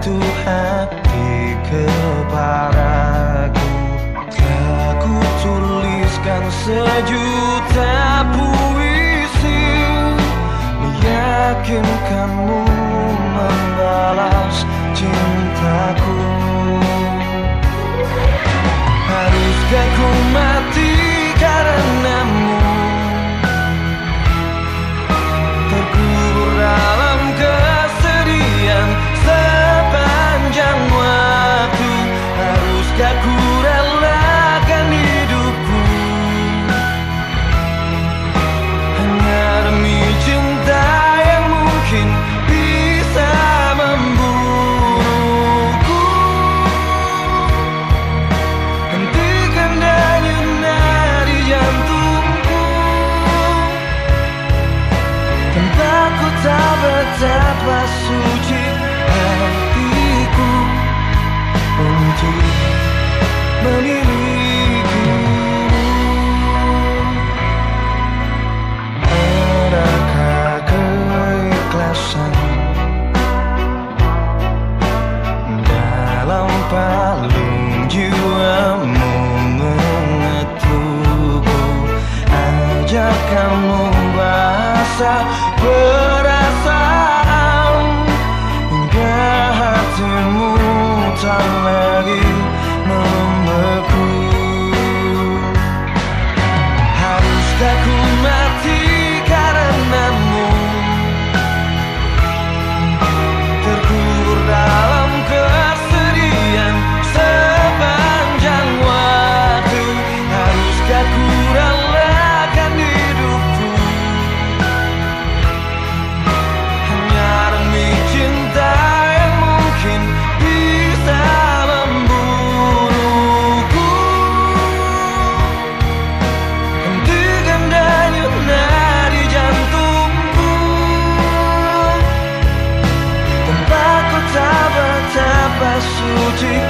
jatuh hati kepadaku. Telah tuliskan sejuta puisi Meyakinkanmu betapa suci hatiku Untuk memilikimu Adakah keikhlasan Dalam palung jiwamu mengetukku Ajak kamu basah 장난이 magic